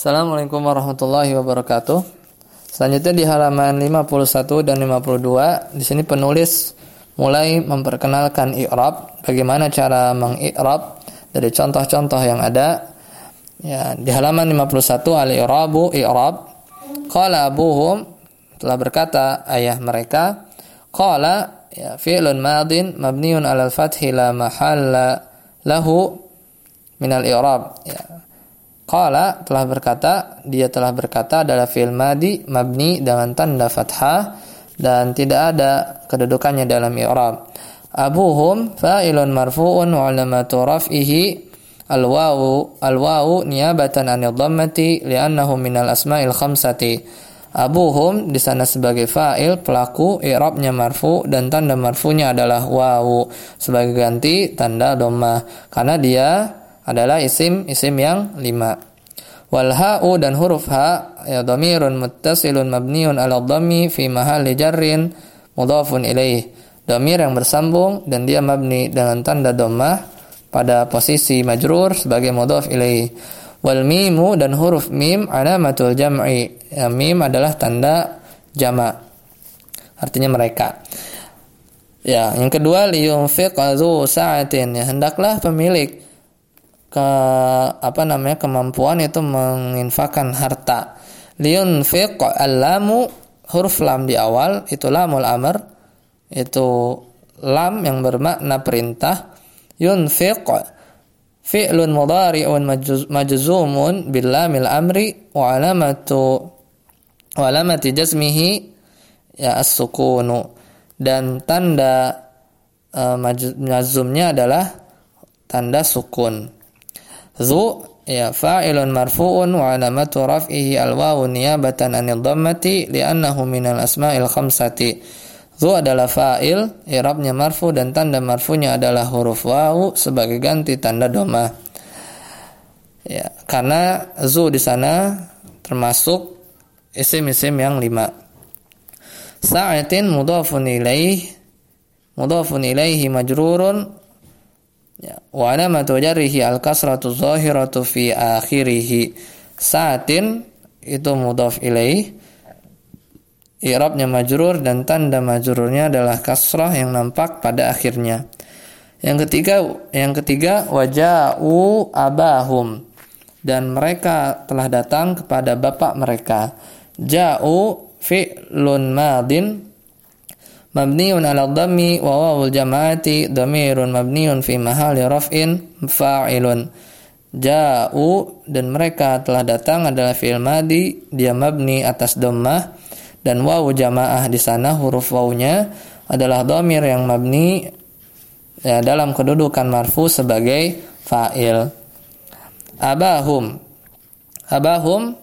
Assalamualaikum warahmatullahi wabarakatuh. Selanjutnya di halaman 51 dan 52, di sini penulis mulai memperkenalkan i'rab, bagaimana cara mengi'rab dari contoh-contoh yang ada. Ya, di halaman 51 al-i'rabu i'rab. Qala abuhum telah berkata ayah mereka, qala ya fi'lun madin mabniun 'alal fathi la mahalla lahu min al-i'rab. Ya, Qala telah berkata, dia telah berkata adalah fi'il madi mabni dengan tanda fathah dan tidak ada kedudukannya dalam i'rab. Abuhum fa'ilun marfu'un wa alamatu raf'ihi al-wawu al-wawu niyabatan an dhammati li'annahu minal asma'il khamsati. Abuhum di sana sebagai fa'il pelaku i'rabnya marfu dan tanda marfunya adalah wawu sebagai ganti tanda dhammah karena dia adalah isim isim yang lima. Wal ha'u dan huruf ha ya dhamirun muttasilun mabniun ala dhammi fi mahalli jarrin mudhafun ilaih. Dhamir yang bersambung dan dia mabni dengan tanda dhammah pada posisi majrur sebagai mudhaf ilaih. Wal mimu dan huruf mim alamatul jam'i. Ya, mim adalah tanda jama. Artinya mereka. Ya, yang kedua liyunfiq sa'atin. Ya, hendaklah pemilik ke apa namanya kemampuan itu menginfakkan harta. Liyunfiq al-lamu huruf lam di awal itu lamul amr itu lam yang bermakna perintah. Yunfiq fi'lun mudhari'un majzumun bil lamil amri wa alamatu wa alamati jazmihi ya as-sukunu. Dan tanda uh, majzumnya adalah tanda sukun Zu ya fa'ilun marfu'un wa alamatu raf'ihi al-wawu niyabatan 'anil dhammati li'annahu minal asma'il khamsati. Zu adalah fa'il, i'rabnya marfu dan tanda marfunya adalah huruf wawu sebagai ganti tanda dhammah. Ya, karena zu di sana termasuk isim-isim yang lima. Sa'atin mudhafun ilaih mudhafun ilaihi majrurun. Wa alamatu jarrihi al-kasratu zahiratu fi akhirih. Sa'atin itu mudhaf ilaih. I'rabnya majrur dan tanda majrurnya adalah kasrah yang nampak pada akhirnya. Yang ketiga, yang ketiga waja'u abahum dan mereka telah datang kepada bapak mereka. Ja'u fi'lun madin mabniun ala dhammi wa wawul jama'ati dhamirun mabniun fi mahali raf'in fa'ilun. Ja'u dan mereka telah datang adalah fi'il madi dia mabni atas dhammah dan wawu jamaah di sana huruf wawunya adalah dhamir yang mabni ya, dalam kedudukan marfu sebagai fa'il. Abahum. Abahum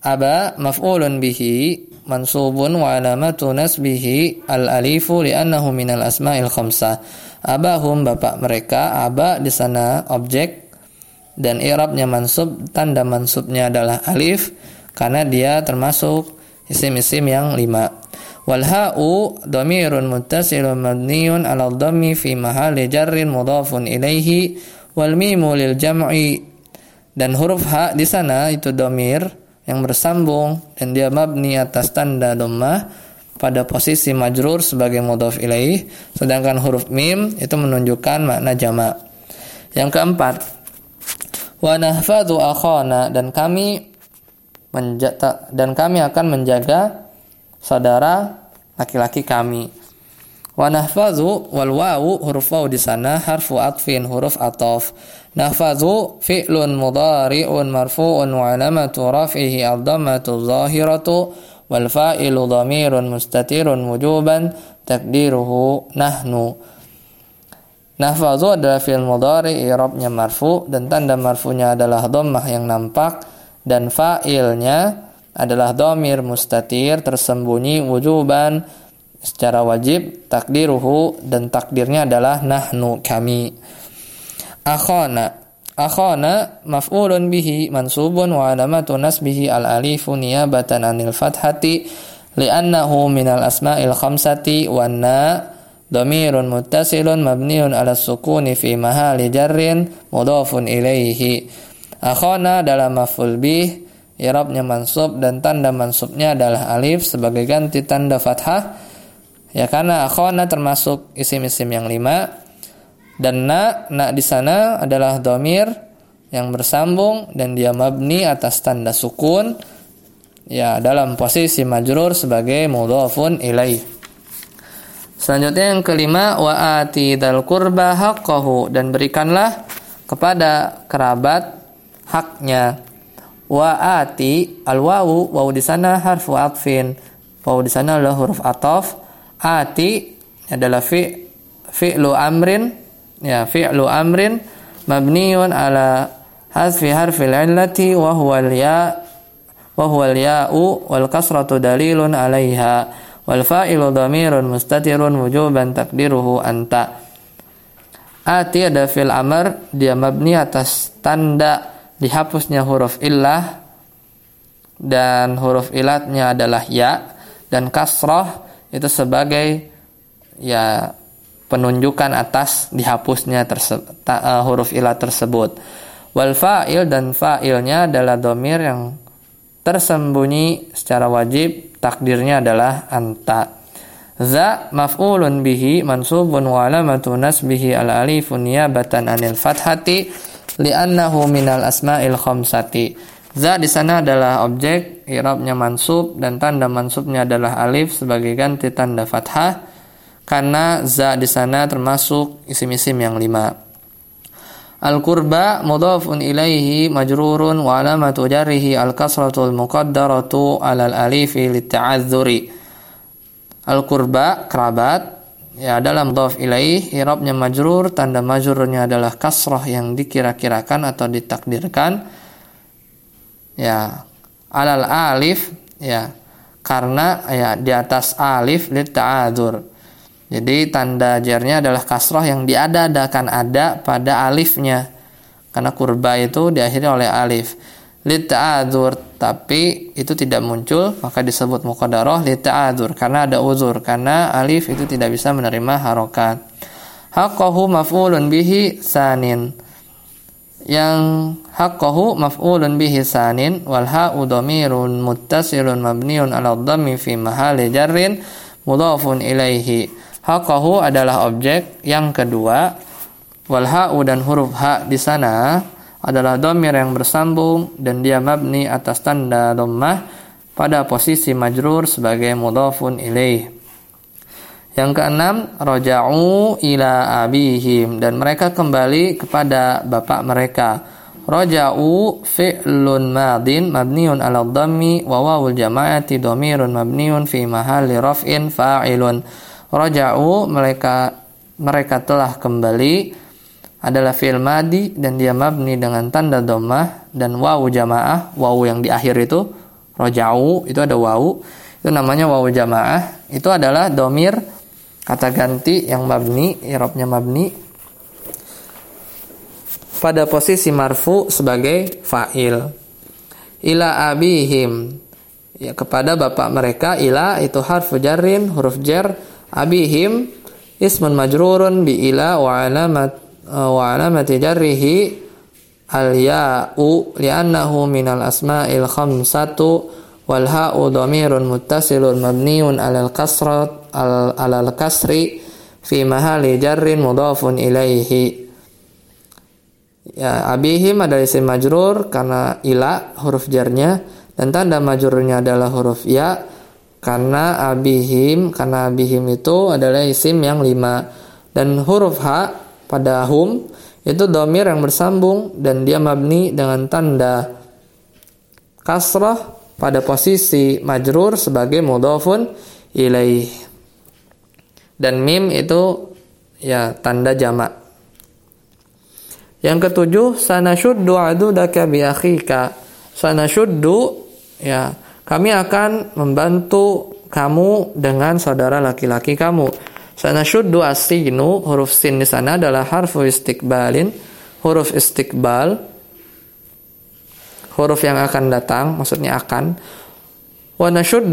aba maf'ulun bihi mansubun wa alamatu nasbihi al-alifu li'annahu minal asma'il khamsah. Abahum bapak mereka, aba di sana objek dan i'rabnya mansub, tanda mansubnya adalah alif karena dia termasuk isim-isim yang lima. Wal ha'u dhamirun muttasilun mabniun 'ala dhammi fi mahalli jarrin mudhafun ilaihi wal mimu lil jam'i dan huruf ha di sana itu dhamir yang bersambung dan dia mabni atas tanda dhammah pada posisi majrur sebagai mudhaf ilaih sedangkan huruf mim itu menunjukkan makna jamak. Yang keempat, wa nahfadhu akhana dan kami menjata, dan kami akan menjaga saudara laki-laki kami. Wa nahfadhu wal wawu huruf wawu di sana harfu atfin huruf atof. Nahfadhu fi'lun mudhari'un marfu'un wa alamatu raf'ihi ad-dhammatu zahiratu wal fa'ilu dhamirun mustatirun wujuban takdiruhu nahnu. Nahfadhu adalah fi'il mudhari i'rabnya marfu dan tanda marfunya adalah dhammah yang nampak dan fa'ilnya adalah dhamir mustatir tersembunyi wujuban secara wajib takdiruhu dan takdirnya adalah nahnu kami akhana. Akhana maf'ulun bihi mansubun wa alamatu nasbihi al alifu niyabatan anil fathati li'annahu minal asma'il khamsati wan na dhamirun muttasilun mabniun ala sukuni fi mahali jarrin mudhafun ilaihi akhana dalam maf'ul bih i'rabnya mansub dan tanda mansubnya adalah alif sebagai ganti tanda fathah. Ya karena akhwana termasuk isim-isim yang lima dan na na di sana adalah domir yang bersambung dan dia mabni atas tanda sukun ya dalam posisi majrur sebagai mudhafun ilaih Selanjutnya yang kelima wa ati dal qurba haqqahu dan berikanlah kepada kerabat haknya. Wa ati al wawu wawu di sana harfu atfin. Wawu di sana adalah huruf ataf. Ati adalah fi fi'lu amrin ya fi'lu amrin mabniun ala hasfi harfil illati wa huwa ya wa huwa ya'u wal kasratu dalilun 'alaiha wal fa'ilu dhamirun mustatirun wujuban takdiruhu anta. Ati ada fil amr dia mabni atas tanda dihapusnya huruf illah dan huruf ilatnya adalah ya dan kasrah itu sebagai ya penunjukan atas dihapusnya ta, uh, huruf ilat tersebut. Wal fa'il dan fa'ilnya adalah domir yang tersembunyi secara wajib. Takdirnya adalah anta. Za maf'ulun bihi mansubun wa alamatu nasbihi al alifun niyabatan anil fathati li'annahu minal asma'il khamsati. Za di sana adalah objek i'rabnya mansub dan tanda mansubnya adalah alif sebagai ganti tanda fathah karena za di sana termasuk isim-isim yang lima. Al-qurba mudhafun ilaihi majrurun wa alamatu jarrihi al-kasratul muqaddaratu alal alifi litta'adzuri. Al-qurba kerabat ya dalam mudhaf ilaih i'rabnya majrur tanda majrurnya adalah kasrah yang dikira-kirakan atau ditakdirkan. Ya alal alif ya karena ya di atas alif litta'adzur jadi tanda jarnya adalah kasroh yang diada-adakan ada pada alifnya. Karena kurba itu diakhiri oleh alif. Lita'adur tapi itu tidak muncul maka disebut muqaddarah lita'adur karena ada uzur karena alif itu tidak bisa menerima harokat. Haqqahu maf'ulun bihi sanin. Yang haqqahu maf'ulun bihi sanin wal ha'u dhamirun muttasilun mabniun 'ala dhammi fi mahali jarrin mudhafun ilaihi Haqqahu adalah objek yang kedua. Wal ha'u dan huruf ha di sana adalah domir yang bersambung dan dia mabni atas tanda dhammah pada posisi majrur sebagai mudhafun ilaih. Yang keenam, roja'u ila abihim dan mereka kembali kepada bapak mereka. Roja'u fi'lun madin mabniun ala dhammi wa wawul jama'ati dhamirun mabniun fi mahalli raf'in fa'ilun roja'u mereka mereka telah kembali adalah fi'il madi dan dia mabni dengan tanda dhammah dan wawu jamaah wawu yang di akhir itu roja'u itu ada wawu itu namanya wawu jamaah itu adalah domir kata ganti yang mabni irobnya mabni pada posisi marfu sebagai fa'il. Ila abihim ya kepada bapak mereka ila itu harfu jarrin huruf jar abihim ismun majrurun bi ila wa alamat wa alamati jarrihi al ya'u li'annahu minal asma'il khamsatu wal ha'u dhamirun muttasilun mabniun 'alal kasrat al 'alal kasri fi mahali jarrin mudhafun ilaihi. Ya abihim adalah isim majrur karena ila huruf jarnya dan tanda majrurnya adalah huruf ya karena abihim karena abihim itu adalah isim yang lima. Dan huruf ha pada hum itu domir yang bersambung dan dia mabni dengan tanda. Kasrah pada posisi majrur sebagai mudhafun ilaih. Dan mim itu ya tanda jamak. Yang ketujuh sanashuddu adudaka bi akhika. Sanashuddu ya kami akan membantu kamu dengan saudara laki-laki kamu. Sana syuddu asinu huruf sin di sana adalah harfu istiqbalin, huruf istiqbal, huruf yang akan datang, maksudnya akan. Wa nashud,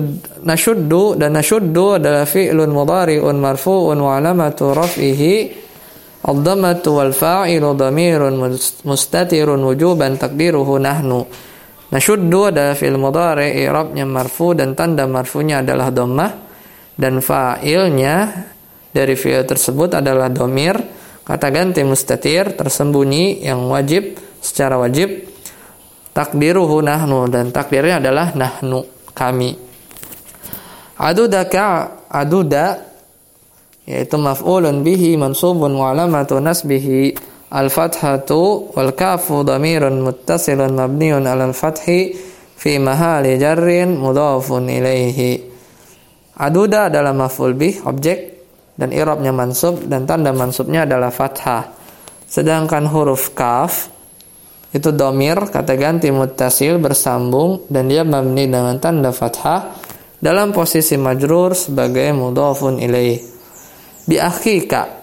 nashuddu dan nashuddu adalah fi'lun mudhari'un marfu'un wa alamatu raf'ihi Al-dhammatu wal fa'ilu dhamirun mustatirun wujuban takdiruhu nahnu. Nasyuddu adalah fi'il mudhari i'rabnya marfu dan tanda marfunya adalah dhammah dan fa'ilnya dari fi'il tersebut adalah domir kata ganti mustatir tersembunyi yang wajib secara wajib. Takdiruhu nahnu dan takdirnya adalah nahnu kami. Adudaka aduda yaitu maf'ulun bihi mansubun wa alamatu nasbihi al-fathatu wal kafu dhamirun muttasilun mabniun 'ala al-fathi fi mahali jarrin mudhafun ilaihi. Aduda adalah maf'ul bih objek dan i'rabnya mansub dan tanda mansubnya adalah fathah. Sedangkan huruf kaf itu domir kata ganti muttasil bersambung dan dia mabni dengan tanda fathah dalam posisi majrur sebagai mudhafun ilaih bi akhika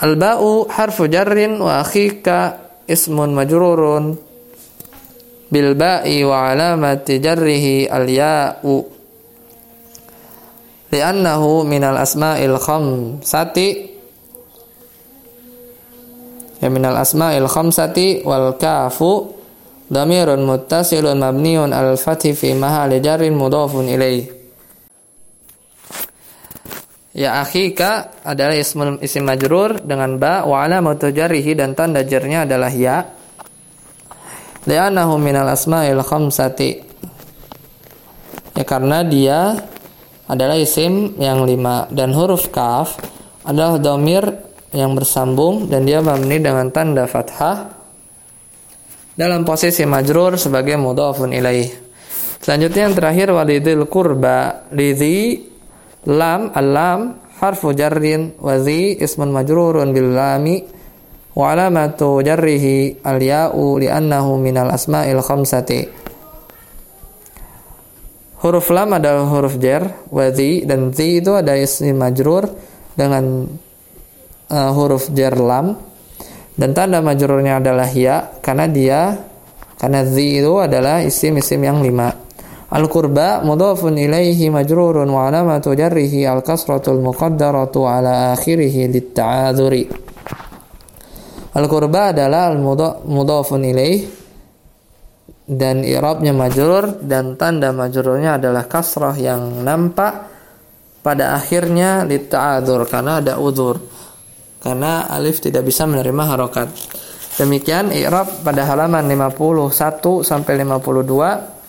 al ba'u harfu jarrin wa akhika ismun majrurun. Bil ba'i wa alamati jarrihi al ya'u li'annahu minal asma'il khamsati. Ya minal asma'il khamsati wal kafu dhamirun muttasilun mabniun al fathi fi mahali jarrin ilaih Ya akhika adalah ism, isim majrur dengan ba wa alamatu jarrihi dan tanda jarnya adalah ya. Li'annahu minal asma'il khamsati. Ya karena dia adalah isim yang lima dan huruf kaf adalah domir yang bersambung dan dia mabni dengan tanda fathah dalam posisi majrur sebagai mudhafun ilaih. Selanjutnya yang terakhir walidil kurba lidhi lam al-lam harfu jarrin wa zi ismun majrurun bil lami wa alamatu jarrihi al ya'u li'annahu minal asma'il khamsati. Huruf lam adalah huruf jar wa zi dan zi itu ada isim majrur dengan uh, huruf jar lam. Dan tanda majrurnya adalah ya karena dia karena zi itu adalah isim-isim yang lima Al-qurba mudhafun ilaihi majrurun wa alamatu jarrihi al-kasratul muqaddaratu ala akhirih litta'adzuri. Al-qurba adalah al-mudhafun ilaih dan i'rabnya majrur dan tanda majrurnya adalah kasrah yang nampak pada akhirnya litta'adzur karena ada udzur. Karena alif tidak bisa menerima harokat. Demikian i'rab pada halaman 51 sampai 52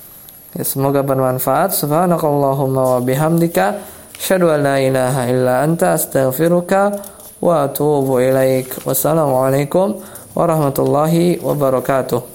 Ya, semoga bermanfaat. Subhanakallahumma wa bihamdika asyhadu an la ilaha illa anta astaghfiruka wa atubu ilaik. Wassalamualaikum warahmatullahi wabarakatuh.